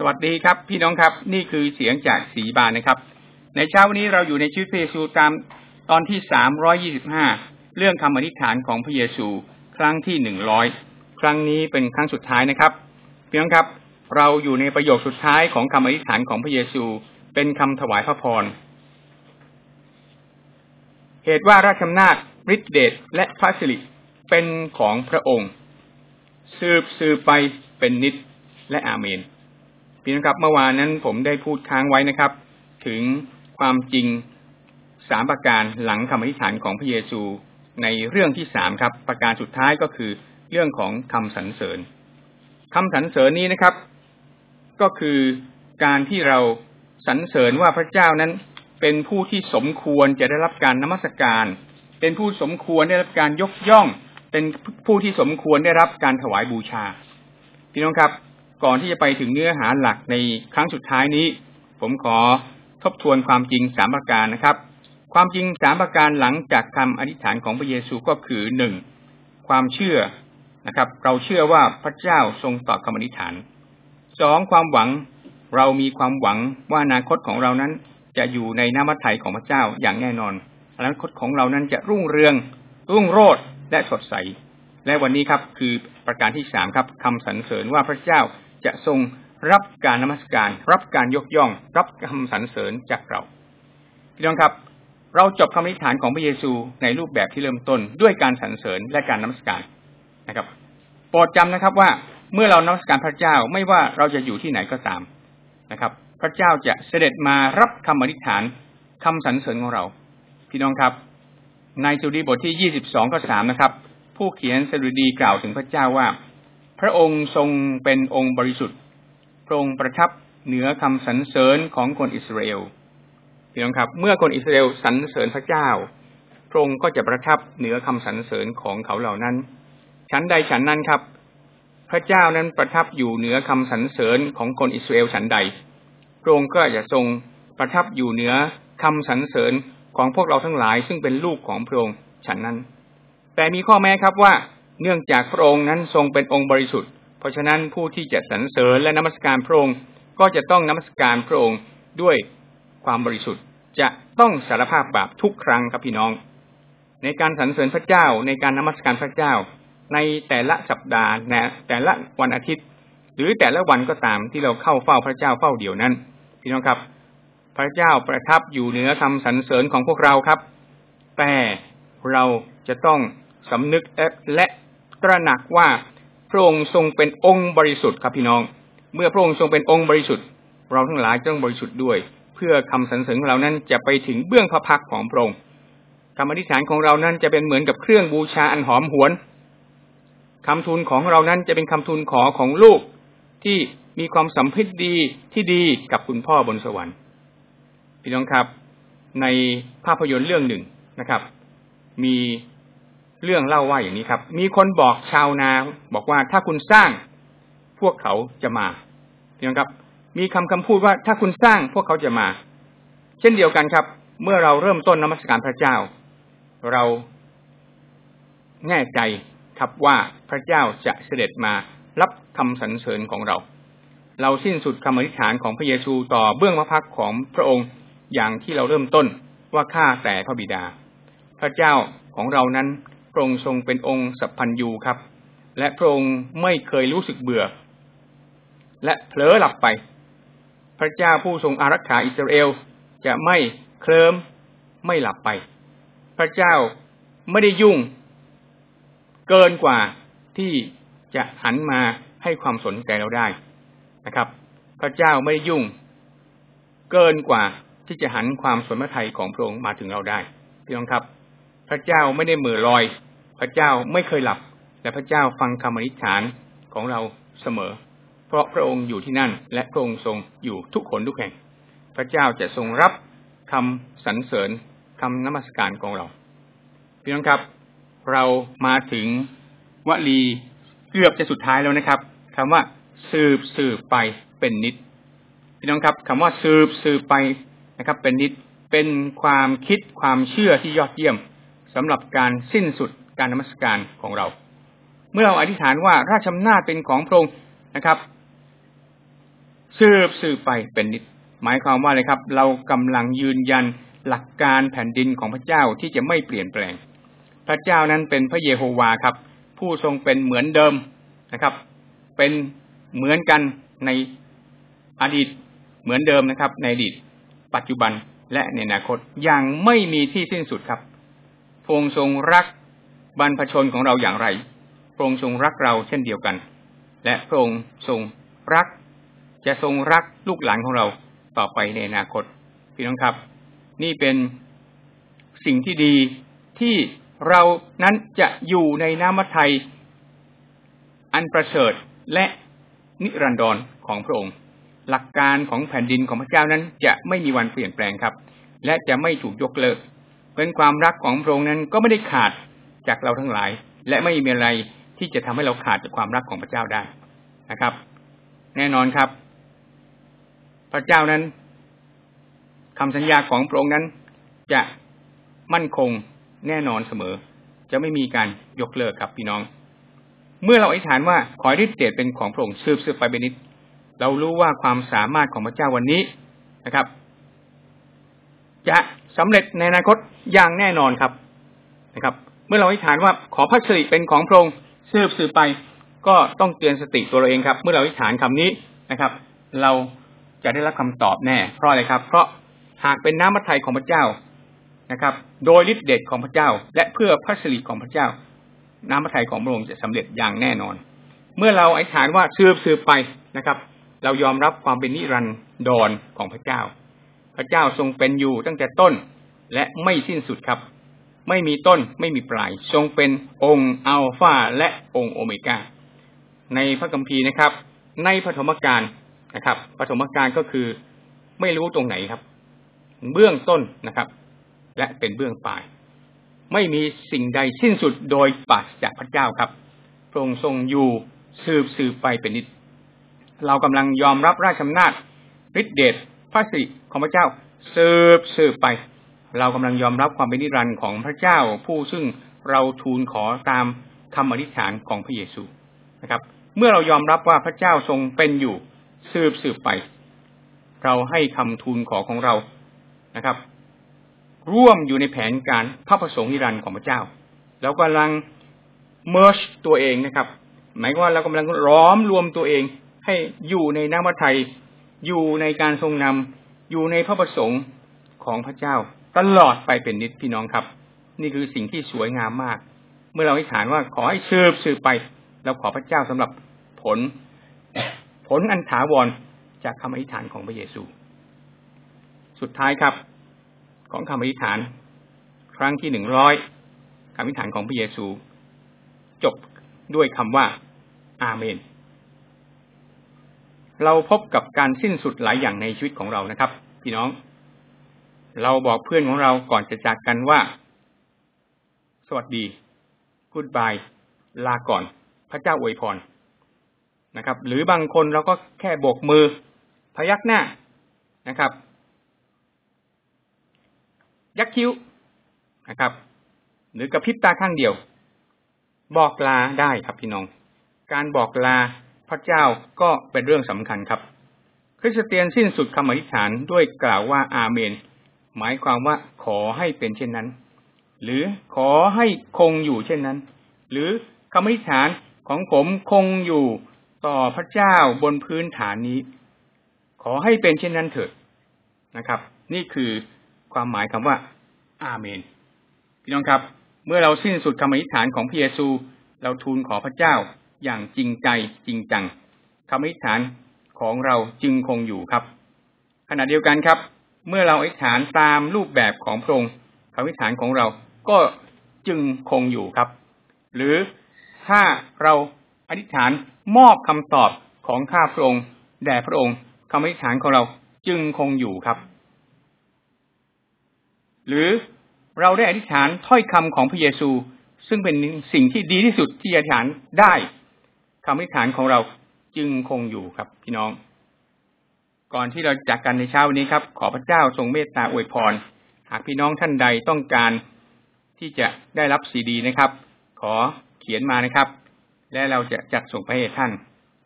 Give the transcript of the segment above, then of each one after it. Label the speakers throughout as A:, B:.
A: สวัสดีครับ พี่น้องครับ นี่คือเสียงจากสีบานนะครับ ในเช้าวันนี้เราอยู่ในชีวิตพระเยซูตามตอนที่สามร้อยี่สิบห้าเรื่องคำอธิษฐานของพระเยซู ครั้งที่หนึ่งร้อยครั้งนี้เป็นครั้งสุดท้ายนะครับพี่น้องครับ เราอยู่ในประโยคสุดท้ายของคำอธิษฐานของพระเยซู เป็นคำถวายพระพรเหตุว่าราชอำนาจฤทธิเดชและพระสิริเป็นของพระองค์ สืบสืบไปเป็นนิดและอาเมน พี่น้องครับ เมื่อวานนั้นผมได้พูดค้างไว้นะครับ ถึงความจริงสามประการหลังคำอธิษฐานของพระเยซูในเรื่องที่สามครับ ประการสุดท้ายก็คือเรื่องของคำสรรเสริญคำสรรเสริญนี้นะครับ ก็คือการที่เราสรรเสริญว่าพระเจ้านั้นเป็นผู้ที่สมควรจะได้รับการนมัสการ เป็นผู้สมควรได้รับการยกย่อง เป็นผู้ที่สมควรได้รับการถวายบูชา พี่น้องครับ ก่อนที่จะไปถึงเนื้อหาหลักในครั้งสุดท้ายนี้ ผมขอทบทวนความจริงสามประการนะครับ ความจริงสามประการหลังจากคำอธิษฐานของพระเยซูก็คือหนึ่งความเชื่อนะครับ เราเชื่อว่าพระเจ้าทรงตอบคำอธิษฐานสองความหวังเรามีความหวังว่าอนาคตของเรานั้นจะอยู่ในน้ำมัทไถ่ของพระเจ้าอย่างแน่นอนอนาคตของเรานั้นจะรุ่งเรือง รุ่งโรจน์และสดใส และวันนี้ครับคือประการที่สามครับคำสรรเสริญว่าพระเจ้า จะทรงรับการนมัสการ รับการยกย่อง รับคำสรรเสริญจากเราพี่น้องครับ เราจบคำอธิษฐานของพระเยซูในรูปแบบที่เริ่มต้นด้วยการสรรเสริญและการนมัสการนะครับ โปรดจำนะครับว่าเมื่อเรานมัสการพระเจ้าไม่ว่าเราจะอยู่ที่ไหนก็ตามนะครับ พระเจ้าจะเสด็จมารับคำอธิษฐานคำสรรเสริญของเรา พี่น้องครับ ในสุดีบทที่ยี่สิบสองข้อสามนะครับ ผู้เขียนสดุดีกล่าวถึงพระเจ้าว่า พระองค์ทรงเป็นองค์บริสุทธิ์ พระองค์ประทับเหนือคำสรรเสริญของคนอิสราเอลพี่น้องครับ เมื่อคนอิสราเอลสรรเสริญพระเจ้า พระองค์ก็จะประทับเหนือคำสรรเสริญของเขาเหล่านั้นฉันใดฉันนั้นครับ พระเจ้านั้นประทับอยู่เหนือคำสรรเสริญของคนอิสราเอลฉันใด พระองค์ก็จะทรงประทับอยู่เหนือคำสรรเสริญของพวกเราทั้งหลาย ซึ่งเป็นลูกของพระองค์ฉันนั้น แต่มีข้อแม้ครับว่า เนื่องจากพระองค์นั้นทรงเป็นองค์บริสุทธิ์ เพราะฉะนั้นผู้ที่จะสรรเสริญและนมัสการพระองค์ก็จะต้องนมัสการพระองค์ด้วยความบริสุทธิ์จะต้องสารภาพบาปทุกครั้งครับพี่น้อง ในการสรรเสริญพระเจ้าในการนมัสการพระเจ้า ในแต่ละสัปดาห์ในแต่ละวันอาทิตย์ หรือแต่ละวันก็ตามที่เราเข้าเฝ้าพระเจ้าเฝ้าเดี่ยวนั้น พี่น้องครับ พระเจ้าประทับอยู่เหนือคำสรรเสริญของพวกเราครับ แต่เราจะต้องสำนึกและ ตระหนักว่าพระองค์ทรงเป็นองค์บริสุทธิ์ครับพี่น้อง เมื่อพระองค์ทรงเป็นองค์บริสุทธิ์ เราทั้งหลายต้องบริสุทธิ์ด้วย เพื่อคำสรรเสริญของเรานั้นจะไปถึงเบื้องพระพักของพระองค์คำอธิษฐานของเรานั้นจะเป็นเหมือนกับเครื่องบูชาอันหอมหวนคำทูลของเรานั้นจะเป็นคำทูลขอของลูกที่มีความสัมพันธ์ดีที่ดีกับคุณพ่อบนสวรรค์ พี่น้องครับ ในภาพยนตร์เรื่องหนึ่งนะครับ มี เรื่องเล่าว่าอย่างนี้ครับ มีคนบอกชาวนา บอกว่าถ้าคุณสร้าง พวกเขาจะมาเห็นครับ มีคำคำพูดว่าถ้าคุณสร้างพวกเขาจะมา เช่นเดียวกันครับ เมื่อเราเริ่มต้นนมัสการพระเจ้า เราแน่ใจครับว่าพระเจ้าจะเสด็จมารับคำสรรเสริญของเรา เราสิ้นสุดคำอธิษฐานของพระเยซูต่อเบื้องพระพักของพระองค์อย่างที่เราเริ่มต้นว่าข้าแต่พระบิดา พระเจ้าของเรานั้น ระองค์ทรงเป็นองค์สัพพัญญูครับ และพระองค์ไม่เคยรู้สึกเบื่อ และเผลอหลับไป พระเจ้าผู้ทรงอารักขาอิสราเอลจะไม่เคลิ้มไม่หลับไป พระเจ้าไม่ได้ยุ่ง เกินกว่าที่จะหันมาให้ความสนใจเราได้นะครับ พระเจ้าไม่ได้ยุ่ง เกินกว่าที่จะหันความสนใจของพระองค์มาถึงเราได้พี่น้องครับ พระเจ้าไม่ได้มือลอย พระเจ้าไม่เคยหลับแต่พระเจ้าฟังคำอธิษฐานของเราเสมอ เพราะพระองค์อยู่ที่นั่น และพระองค์ทรงอยู่ทุกคนทุกแห่ง พระเจ้าจะทรงรับคำสรรเสริญคำนมัสการของเราพี่น้องครับ เรามาถึงวลีเกือบจะสุดท้ายแล้วนะครับคำว่าสืบสืบไปเป็นนิดพี่น้องครับคำว่าสืบสืบไปนะครับ เป็นนิดเป็นความคิดความเชื่อที่ยอดเยี่ยมสำหรับการสิ้นสุด การนมัสการของเรา เมื่อเราอธิษฐานว่าราชอำนาจเป็นของพระองค์นะครับ สืบสืบไปเป็นนิด หมายความว่าอะไรครับ เรากำลังยืนยันหลักการแผ่นดินของพระเจ้าที่จะไม่เปลี่ยนแปลง พระเจ้านั้นเป็นพระเยโฮวาครับ ผู้ทรงเป็นเหมือนเดิมนะครับ เป็นเหมือนกันในอดีตเหมือนเดิมนะครับ ในอดีต ปัจจุบันและในอนาคตอย่างไม่มีที่สิ้นสุดครับพระองค์ทรงรัก บรรพชนของเราอย่างไร พระองค์ทรงรักเราเช่นเดียวกัน และพระองค์ทรงรัก จะทรงรักลูกหลานของเราต่อไปในอนาคต พี่น้องครับ นี่เป็นสิ่งที่ดีที่เรานั้นจะอยู่ในน้ำมัทไทย อันประเสริฐและนิรันดรของพระองค์ หลักการของแผ่นดินของพระเจ้านั้นจะไม่มีวันเปลี่ยนแปลงครับ และจะไม่ถูกยกเลิก เป็นความรักของพระองค์นั้นก็ไม่ได้ขาด จากเราทั้งหลาย และไม่มีอะไรที่จะทำให้เราขาดจากความรักของพระเจ้าได้นะครับ แน่นอนครับ พระเจ้านั้นคำสัญญาของพระองค์นั้น จะมั่นคงแน่นอนเสมอ จะไม่มีการยกเลิกครับพี่น้อง เมื่อเราอธิษฐานว่าขอฤทธิ์เดชเป็นของพระองค์สืบสืบไปเป็นนิดเรารู้ว่าความสามารถของพระเจ้าวันนี้นะครับ จะสำเร็จในอนาคตอย่างแน่นอนครับนะครับ เมื่อเราอธิษฐานว่าขอพระสิริเป็นของพระองค์สืบสืบไป ก็ต้องเตือนสติตัวเราเองครับ เมื่อเราอธิษฐานคำนี้นะครับ เราจะได้รับคำตอบแน่เพราะอะไรครับ เพราะหากเป็นน้ำมัทไทยของพระเจ้านะครับ โดยฤทธิเดชของพระเจ้า และเพื่อพระสิริของพระเจ้า น้ำพระทัยของพระองค์จะสำเร็จอย่างแน่นอน เมื่อเราอธิษฐานว่าสืบสืบไปนะครับ เรายอมรับความเป็นนิรันดรของพระเจ้า พระเจ้าทรงเป็นอยู่ตั้งแต่ต้นและไม่สิ้นสุดครับ ไม่มีต้นไม่มีปลาย ทรงเป็นองค์อัลฟาและองค์โอเมก้าในพระคัมภีร์นะครับ ในปฐมกาลนะครับปฐมกาลก็คือไม่รู้ตรงไหนครับ เบื้องต้นนะครับ และเป็นเบื้องปลาย ไม่มีสิ่งใดสิ้นสุดโดยปราศจากพระเจ้าครับพระองค์ทรงอยู่สืบสืบไปเป็นนิด เรากำลังยอมรับราชอำนาจฤทธิเดชพระสิของพระเจ้าสืบสืบไป เรากำลังยอมรับความเป็นนิรันดร์ของพระเจ้าผู้ซึ่งเราทูลขอตามคำอธิษฐานของพระเยซูนะครับ เมื่อเรายอมรับว่าพระเจ้าทรงเป็นอยู่สืบสืบไป เราให้คำทูลขอของเรานะครับ ร่วมอยู่ในแผนการพระประสงค์นิรันดร์ของพระเจ้าเรากำลัง merge ตัวเองนะครับ หมายว่าเรากำลังหลอมรวมตัวเอง ให้อยู่ในน้ำพระทัยอยู่ในการทรงนำอยู่ในพระประสงค์ของพระเจ้า ตลอดไปเป็นนิดพี่น้องครับ นี่คือสิ่งที่สวยงามมาก เมื่อเราอธิษฐานว่าขอให้ชืบสืบไป เราขอพระเจ้าสำหรับผล ผลอันถาวรจากคำอธิษฐานของพระเยซู สุดท้ายครับ ของคำอธิษฐาน ครั้งที่หนึ่งร้อยคำอธิษฐานของพระเยซู จบด้วยคำว่า อาเมน เราพบกับการสิ้นสุดหลายอย่างในชีวิตของเรานะครับ พี่น้อง เราบอกเพื่อนของเราก่อนจะจากกันว่า สวัสดีพูดบายลาก่อน พระเจ้าอวยพรนะครับ หรือบางคนเราก็แค่โบกมือ พยักหน้านะครับ ยักคิ้วนะครับ หรือกระพริบตาข้างเดียว บอกลาได้ครับพี่น้อง การบอกลาพระเจ้าก็เป็นเรื่องสำคัญครับ คริสเตียนสิ้นสุดคำอธิษฐานด้วยกล่าวว่าอาเมน หมายความว่าขอให้เป็นเช่นนั้น หรือขอให้คงอยู่เช่นนั้น หรือคำอธิษฐานของผมคงอยู่ต่อพระเจ้าบนพื้นฐานนี้ ขอให้เป็นเช่นนั้นเถิดนะครับ นี่คือความหมายคำว่า อาเมน พี่น้องครับ เมื่อเราสิ้นสุดคำอธิษฐานของพระเยซู เราทูลขอพระเจ้าอย่างจริงใจจริงจังคำอธิษฐานของเราจึงคงอยู่ครับ ขณะเดียวกันครับ เมื่อเราอธิษฐานตามรูปแบบของพระองค์คำอธิษฐานของเราก็จึงคงอยู่ครับ หรือถ้าเราอธิษฐานมอบคำตอบของข้าพระองค์แด่พระองค์คำอธิษฐานของเราจึงคงอยู่ครับ หรือเราได้อธิษฐานถ้อยคำของพระเยซู ซึ่งเป็นสิ่งที่ดีที่สุดที่อธิษฐานได้คำอธิษฐานของเราจึงคงอยู่ครับพี่น้อง ก่อนที่เราจากกันในเช้านนี้ครับ ขอพระเจ้าทรงเมตตาอวยพร หากพี่น้องท่านใดต้องการที่จะได้รับซีดีนะครับ ขอเขียนมานะครับ และเราจะจัดส่งไปให้ท่าน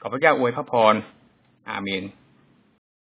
A: ขอพระเจ้าอวยพระพร อาเมน